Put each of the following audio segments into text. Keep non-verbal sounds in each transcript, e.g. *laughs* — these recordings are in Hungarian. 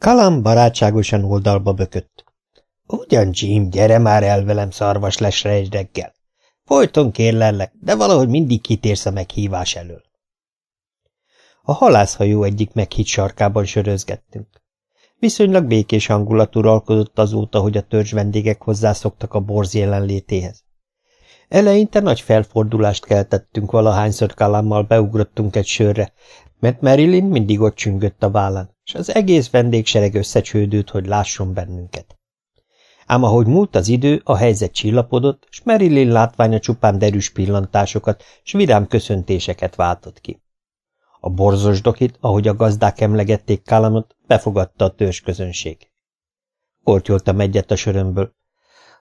Kalam barátságosan oldalba bökött. Ugyan, Jim, gyere már el velem szarvas lesre egy reggel. Folyton kérlellek, de valahogy mindig kitérsz a meghívás elől. A halászhajó egyik meghitt sarkában sörözgettünk. Viszonylag békés hangulat uralkodott azóta, hogy a törzs vendégek hozzászoktak a borz jelenlétéhez. Eleinte nagy felfordulást keltettünk, valahányszor kalámmal beugrottunk egy sörre, mert Marilyn mindig ott csüngött a vállán, és az egész vendégsereg összecsődült, hogy lásson bennünket. Ám ahogy múlt az idő, a helyzet csillapodott, és Marilyn látványa csupán derűs pillantásokat s vidám köszöntéseket váltott ki. A borzos dokit, ahogy a gazdák emlegették Kalamot, befogadta a törzs közönség. Kortyoltam egyet a sörömből.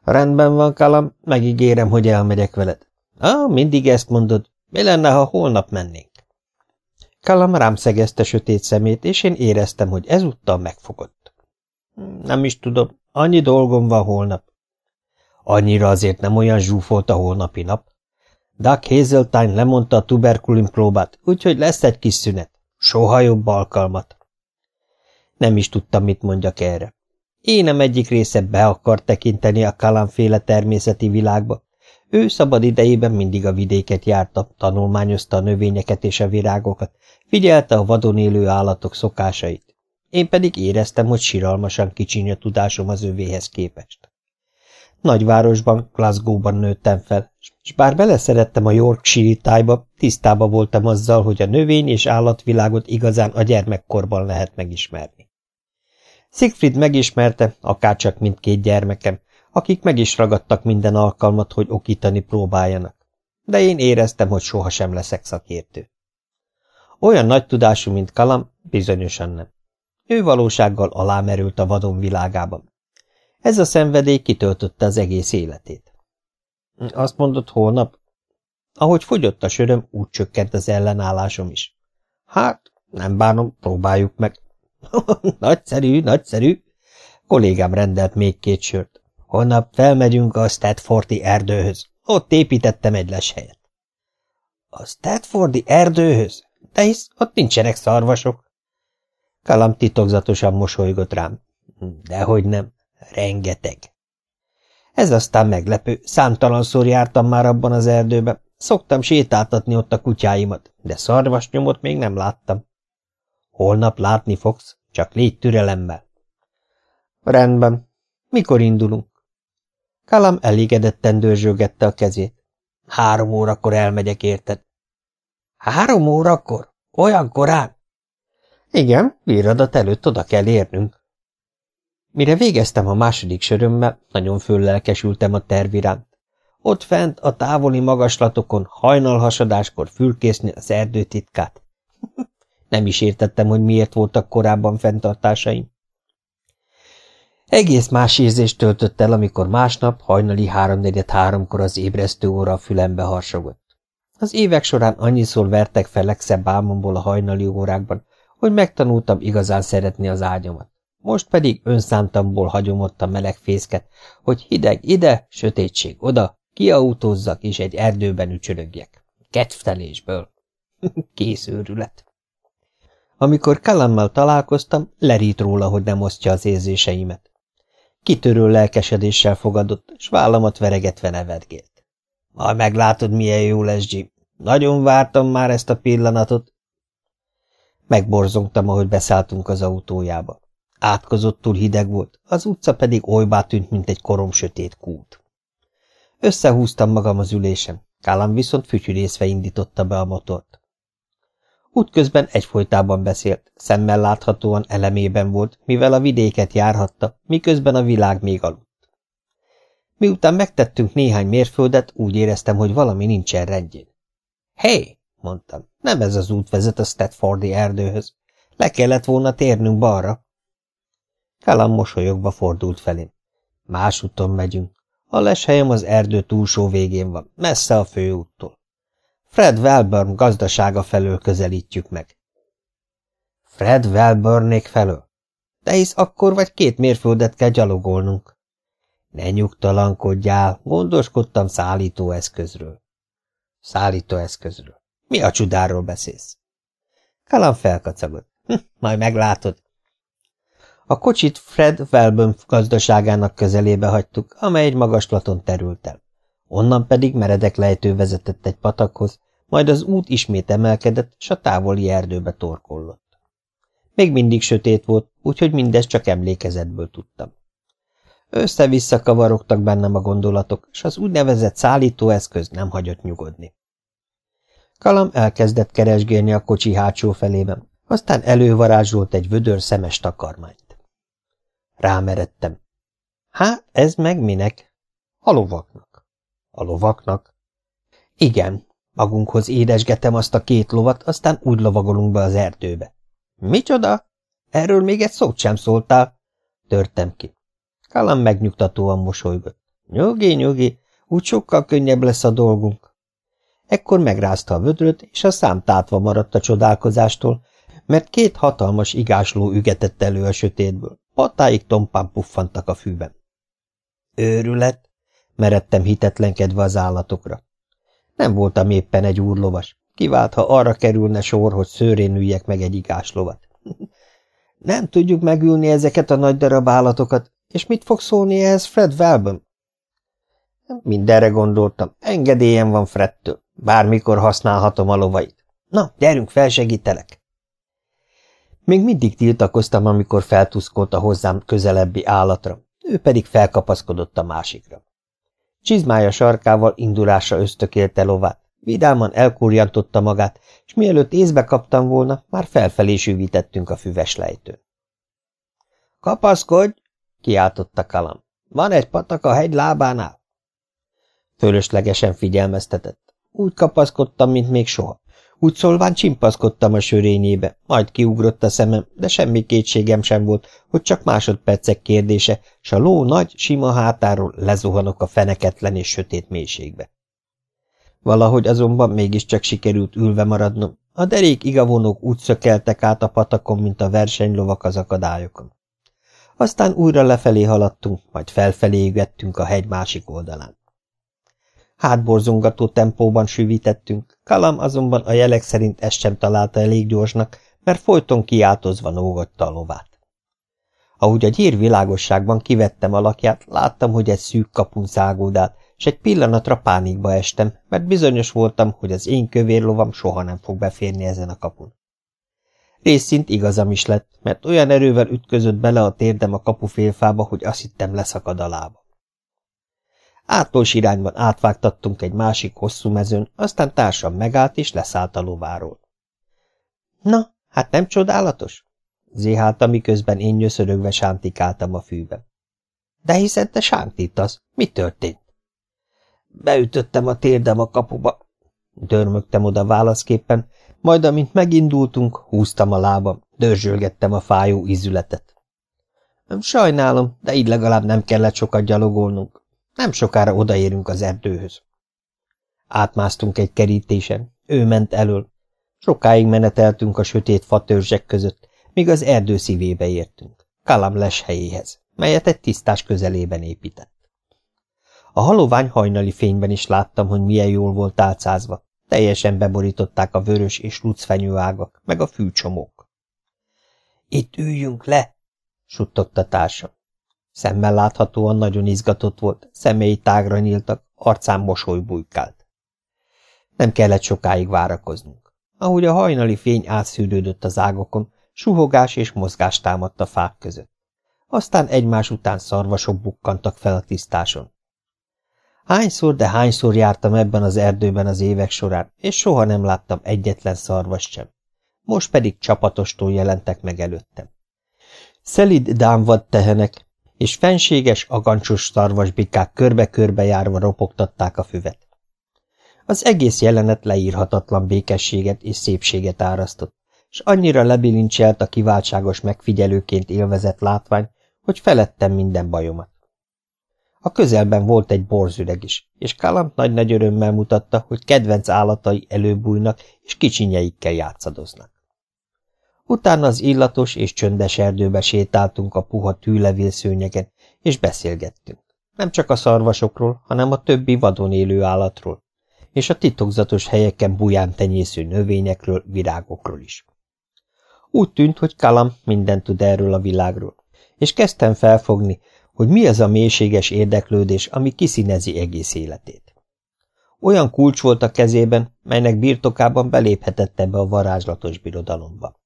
Rendben van, Kalam, megígérem, hogy elmegyek veled. Ah, mindig ezt mondod. Mi lenne, ha holnap mennénk? Kalam rám szegezte sötét szemét, és én éreztem, hogy ezúttal megfogott. Nem is tudom, annyi dolgom van holnap. Annyira azért nem olyan zsúfolt a holnapi nap. Doug Hazeltine lemondta a tuberkulin próbát, úgyhogy lesz egy kis szünet. Soha jobb alkalmat. Nem is tudtam, mit mondjak erre. Énem egyik része be akar tekinteni a kalamféle természeti világba. Ő szabad idejében mindig a vidéket járta, tanulmányozta a növényeket és a virágokat, figyelte a vadon élő állatok szokásait. Én pedig éreztem, hogy siralmasan kicsiny a tudásom az övéhez képest. Nagyvárosban, Glasgow-ban nőttem fel, és bár beleszerettem a Yorkshire tájba, tisztába voltam azzal, hogy a növény és állatvilágot igazán a gyermekkorban lehet megismerni. Siegfried megismerte, akárcsak mindkét gyermekem, akik meg is ragadtak minden alkalmat, hogy okítani próbáljanak. De én éreztem, hogy sohasem leszek szakértő. Olyan nagy tudású, mint Kalam, bizonyosan nem. Ő valósággal alámerült a vadon világában. Ez a szenvedély kitöltötte az egész életét. Azt mondott holnap? Ahogy fogyott a söröm, úgy csökkent az ellenállásom is. Hát, nem bánom, próbáljuk meg. *laughs* nagyszerű, nagyszerű. Kollégám rendelt még két sört. Holnap felmegyünk a Stedfordi erdőhöz. Ott építettem egy leshelyet. A Stedfordi erdőhöz? De hisz ott nincsenek szarvasok. Kalam titokzatosan mosolygott rám. Dehogy nem, rengeteg. Ez aztán meglepő, számtalanszor jártam már abban az erdőben. Szoktam sétáltatni ott a kutyáimat, de szarvasnyomot még nem láttam. Holnap látni fogsz, csak légy türelemmel. Rendben. Mikor indulunk? Kalam elégedetten dörzsögette a kezét. Három órakor elmegyek, érted? Három órakor? Olyan korán? Igen, bíradat előtt oda kell érnünk. Mire végeztem a második sörömmel, nagyon föllelkesültem a terv iránt. Ott fent, a távoli magaslatokon, hajnalhasadáskor fülkészni az erdő titkát. *laughs* Nem is értettem, hogy miért voltak korábban fenntartásaim. Egész más érzést töltött el, amikor másnap hajnali háromnegyed háromkor az ébresztő óra a fülembe harsogott. Az évek során annyiszor vertek fel legszebb álmomból a hajnali órákban, hogy megtanultam igazán szeretni az ágyamat. Most pedig önszántamból hagyom ott a meleg fészket, hogy hideg ide, sötétség oda, kiautózzak és egy erdőben ücsörögjek. Kedvtelésből. *laughs* Kész őrület. Amikor Kalammal találkoztam, lerít róla, hogy nem osztja az érzéseimet. Kitörő lelkesedéssel fogadott, s vállamat veregetve nevetgélt. Majd meglátod, milyen jó lesz, Jim. Nagyon vártam már ezt a pillanatot. Megborzongtam, ahogy beszálltunk az autójába. Átkozottul hideg volt, az utca pedig olybá tűnt, mint egy korom sötét kút. Összehúztam magam az ülésem, Kálam viszont fütyülészve indította be a motort. Útközben egyfolytában beszélt, szemmel láthatóan elemében volt, mivel a vidéket járhatta, miközben a világ még aludt. Miután megtettünk néhány mérföldet, úgy éreztem, hogy valami nincsen rendjén. Hé, hey, mondtam, nem ez az út vezet a Stedfordi erdőhöz. Le kellett volna térnünk balra. Kalam mosolyogva fordult felém. Más úton megyünk. A leshelyem az erdő túlsó végén van, messze a főúttól. Fred Welburn gazdasága felől közelítjük meg. Fred Welburnék felől? De hisz akkor vagy két mérföldet kell gyalogolnunk. Ne nyugtalankodjál, gondoskodtam szállítóeszközről. Szállítóeszközről. Mi a csudáról beszélsz? Kalam felkacagott. Hm, majd meglátod. A kocsit Fred Welbön gazdaságának közelébe hagytuk, amely egy magaslaton terült el. Onnan pedig meredek lejtő vezetett egy patakhoz, majd az út ismét emelkedett, és a távoli erdőbe torkollott. Még mindig sötét volt, úgyhogy mindezt csak emlékezetből tudtam. Össze-vissza kavarogtak bennem a gondolatok, és az úgynevezett szállítóeszköz nem hagyott nyugodni. Kalam elkezdett keresgélni a kocsi hátsó felében, aztán elővarázsolt egy vödör szemes takarmányt. Rámeredtem. Há, ez meg minek? A lovaknak. A lovaknak? Igen, magunkhoz édesgetem azt a két lovat, aztán úgy lovagolunk be az erdőbe. Micsoda? Erről még egy szót sem szóltál? Törtem ki. Kalam megnyugtatóan mosolygott. Nyugi, nyugi, úgy sokkal könnyebb lesz a dolgunk. Ekkor megrázta a vödröt, és a szám tátva maradt a csodálkozástól, mert két hatalmas igásló ügetett elő a sötétből. Patáig tompán puffantak a fűben. Őrület! Meredtem hitetlenkedve az állatokra. Nem voltam éppen egy úrlovas. Kivált, ha arra kerülne sor, hogy szőrén üljek meg egy igáslovat. *laughs* Nem tudjuk megülni ezeket a nagy darab állatokat, és mit fog szólni ehhez Fred Welbön? Mindenre gondoltam. Engedélyem van Fredtől. Bármikor használhatom a lovait. Na, gyerünk, felsegítelek. Még mindig tiltakoztam, amikor feltuszkolt a hozzám közelebbi állatra, ő pedig felkapaszkodott a másikra. Csizmája sarkával indulásra ösztökélte lovát, vidáman elkurjantotta magát, és mielőtt észbe kaptam volna, már felfelé sűvítettünk a füves lejtőn. – Kapaszkodj! – kiáltotta Kalam. – Van egy patak a hegy lábánál. Fölöslegesen figyelmeztetett. Úgy kapaszkodtam, mint még soha. Úgy szólván csimpaszkodtam a sörényébe, majd kiugrott a szemem, de semmi kétségem sem volt, hogy csak másodpercek kérdése, s a ló nagy, sima hátáról lezuhanok a feneketlen és sötét mélységbe. Valahogy azonban mégiscsak sikerült ülve maradnom, a derék igavonók úgy szökeltek át a patakon, mint a versenylovak az akadályokon. Aztán újra lefelé haladtunk, majd felfelé ügettünk a hegy másik oldalán. Hátborzongató tempóban süvítettünk, Kalam azonban a jelek szerint ezt sem találta elég gyorsnak, mert folyton kiáltozva nógatta a lovát. Ahogy a gyír világosságban kivettem alakját, láttam, hogy egy szűk kapun szágódál, és egy pillanatra pánikba estem, mert bizonyos voltam, hogy az én kövér lovam soha nem fog beférni ezen a kapun. Részint igazam is lett, mert olyan erővel ütközött bele a térdem a kapufélfába, hogy azt hittem leszakad a lába. Átlós irányban átvágtattunk egy másik hosszú mezőn, aztán társam megállt és leszállt a lováról. Na, hát nem csodálatos? Zéhálta, miközben én nyöszörögve sántikáltam a fűbe. De hiszen te sántítasz. Mi történt? Beütöttem a térdem a kapuba. Dörmögtem oda válaszképpen, majd amint megindultunk, húztam a lábam, dörzsölgettem a fájó ízületet. Sajnálom, de így legalább nem kellett sokat gyalogolnunk. Nem sokára odaérünk az erdőhöz. Átmásztunk egy kerítésen, ő ment elől. Sokáig meneteltünk a sötét fatörzsek között, míg az erdő szívébe értünk, Kalam les helyéhez, melyet egy tisztás közelében épített. A halovány hajnali fényben is láttam, hogy milyen jól volt álcázva. Teljesen beborították a vörös és lucfenyőágak, meg a fűcsomók. – Itt üljünk le! – suttogta társam. Szemmel láthatóan nagyon izgatott volt, szemei tágra nyíltak, arcán mosoly bujkált. Nem kellett sokáig várakoznunk. Ahogy a hajnali fény átszűrődött az ágokon, suhogás és mozgás támadt a fák között. Aztán egymás után szarvasok bukkantak fel a tisztáson. Hányszor, de hányszor jártam ebben az erdőben az évek során, és soha nem láttam egyetlen szarvas sem. Most pedig csapatostól jelentek meg előttem. Szelid dámvad tehenek, és fenséges, agancsos szarvasbikák körbe-körbe járva ropogtatták a füvet. Az egész jelenet leírhatatlan békességet és szépséget árasztott, és annyira lebilincselt a kiváltságos megfigyelőként élvezett látvány, hogy felettem minden bajomat. A közelben volt egy borzüreg is, és Kalant nagy-nagy örömmel mutatta, hogy kedvenc állatai előbújnak, és kicsinyeikkel játszadoznak. Utána az illatos és csöndes erdőbe sétáltunk a puha tűlevélszőnyegen, és beszélgettünk. Nem csak a szarvasokról, hanem a többi vadon élő állatról, és a titokzatos helyeken buján tenyésző növényekről, virágokról is. Úgy tűnt, hogy Kalam mindent tud erről a világról, és kezdtem felfogni, hogy mi az a mélységes érdeklődés, ami kiszínezi egész életét. Olyan kulcs volt a kezében, melynek birtokában beléphetett ebbe a varázslatos birodalomba.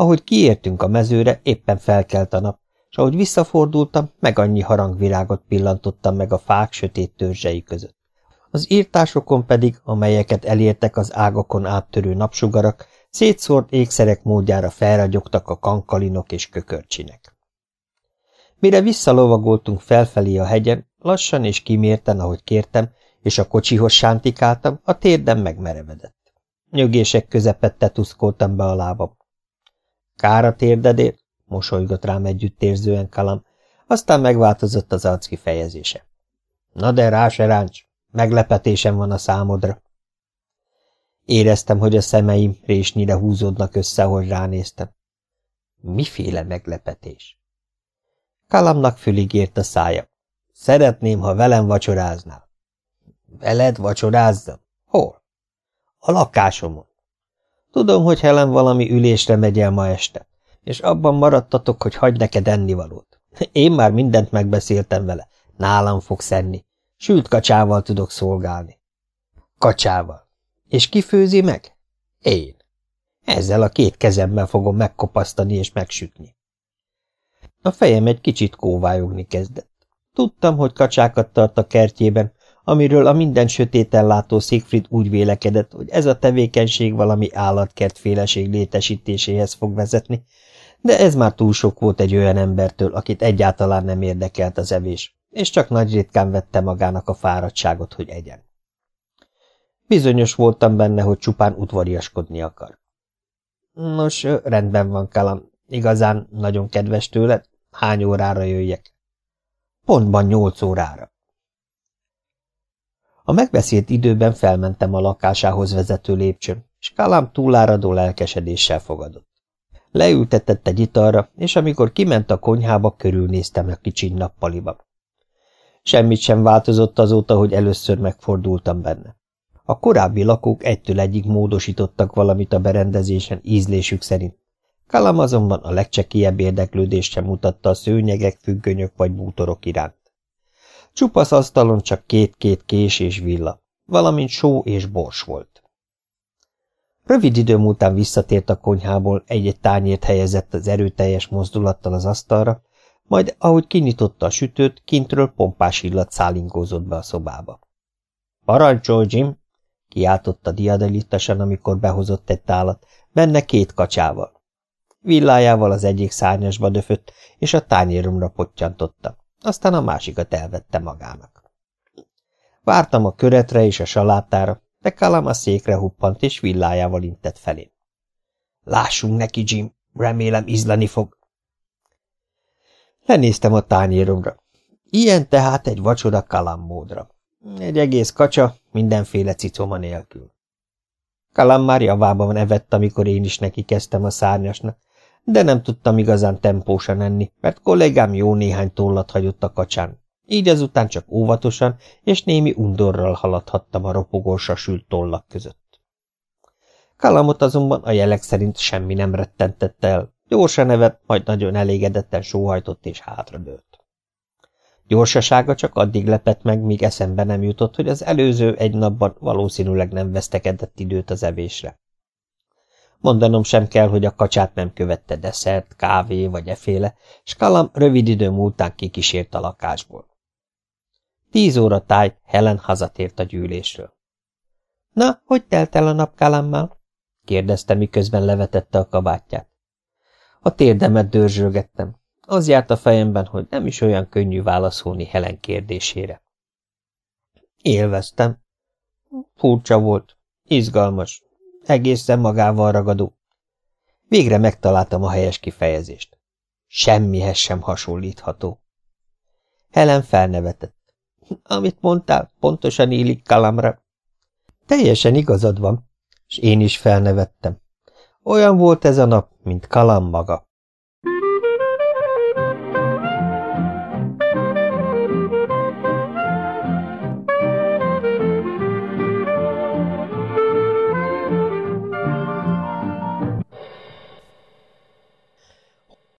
Ahogy kiértünk a mezőre, éppen felkelt a nap, és ahogy visszafordultam, meg annyi harangvirágot pillantottam meg a fák sötét törzsei között. Az írtásokon pedig, amelyeket elértek az ágakon áttörő napsugarak, szétszórt ékszerek módjára felragyogtak a kankalinok és kökörcsinek. Mire visszalovagoltunk felfelé a hegyen, lassan és kimérten, ahogy kértem, és a kocsihoz sántikáltam, a térdem megmerevedett. Nyögések közepette tuszkoltam be a lábam. Kár a térdedért, mosolygott rám együttérzően Kalam, aztán megváltozott az arc kifejezése. Na de rá se ráncs, meglepetésem van a számodra. Éreztem, hogy a szemeim résnyire húzódnak össze, ahogy ránéztem. Miféle meglepetés? Kalamnak fülig ért a szája. Szeretném, ha velem vacsoráznál. Veled vacsorázzam? Hol? A lakásomon. Tudom, hogy Helen valami ülésre megy el ma este, és abban maradtatok, hogy hagy neked ennivalót. Én már mindent megbeszéltem vele. Nálam fogsz enni. Sült kacsával tudok szolgálni. Kacsával. És ki főzi meg? Én. Ezzel a két kezemmel fogom megkopasztani és megsütni. A fejem egy kicsit kóvályogni kezdett. Tudtam, hogy kacsákat tart a kertjében, amiről a minden sötéten látó Siegfried úgy vélekedett, hogy ez a tevékenység valami állatkertféleség létesítéséhez fog vezetni, de ez már túl sok volt egy olyan embertől, akit egyáltalán nem érdekelt az evés, és csak nagy ritkán vette magának a fáradtságot, hogy egyen. Bizonyos voltam benne, hogy csupán udvariaskodni akar. Nos, rendben van, Kalam. Igazán nagyon kedves tőled. Hány órára jöjjek? Pontban nyolc órára. A megbeszélt időben felmentem a lakásához vezető lépcsőn, és Kalam túláradó lelkesedéssel fogadott. Leültetett egy italra, és amikor kiment a konyhába, körülnéztem a kicsi nappaliba. Semmit sem változott azóta, hogy először megfordultam benne. A korábbi lakók egytől egyig módosítottak valamit a berendezésen ízlésük szerint. Kalam azonban a legcsekélyebb érdeklődést sem mutatta a szőnyegek, függönyök vagy bútorok iránt. Csupasz asztalon csak két-két kés és villa, valamint só és bors volt. Rövid idő múltán visszatért a konyhából, egy-egy tányért helyezett az erőteljes mozdulattal az asztalra, majd ahogy kinyitotta a sütőt, kintről pompás illat szállingózott be a szobába. – Parancsolj, Jim! – kiáltotta diadelittasan, amikor behozott egy tálat, benne két kacsával. Villájával az egyik szárnyasba döfött, és a tányéromra pottyantotta, aztán a másikat elvette magának. Vártam a köretre és a salátára, de Kalam a székre huppant, és villájával intett felé. Lássunk neki, Jim, remélem izlani fog. Lenéztem a tányéromra. Ilyen tehát egy vacsora Kalam módra. Egy egész kacsa, mindenféle cicoma nélkül. Kalam már javában evett, amikor én is neki kezdtem a szárnyasnak, de nem tudtam igazán tempósan enni, mert kollégám jó néhány tollat hagyott a kacsán. Így azután csak óvatosan és némi undorral haladhattam a ropogósra sült tollak között. Kalamot azonban a jelek szerint semmi nem rettentette el. Gyorsan nevet, majd nagyon elégedetten sóhajtott és hátradőlt. Gyorsasága csak addig lepett meg, míg eszembe nem jutott, hogy az előző egy napban valószínűleg nem vesztekedett időt az evésre. Mondanom sem kell, hogy a kacsát nem követte desszert, kávé vagy eféle, s Kalam rövid idő múltán kikísért a lakásból. Tíz óra táj, Helen hazatért a gyűlésről. – Na, hogy telt el a nap Kalammal? – kérdezte, miközben levetette a kabátját. A térdemet dörzsölgettem. Az járt a fejemben, hogy nem is olyan könnyű válaszolni Helen kérdésére. Élveztem. Furcsa volt. Izgalmas. Egészen magával ragadó. Végre megtaláltam a helyes kifejezést. Semmihez sem hasonlítható. Helen felnevetett. Amit mondtál, pontosan illik kalamra. Teljesen igazad van, és én is felnevettem. Olyan volt ez a nap, mint kalam maga.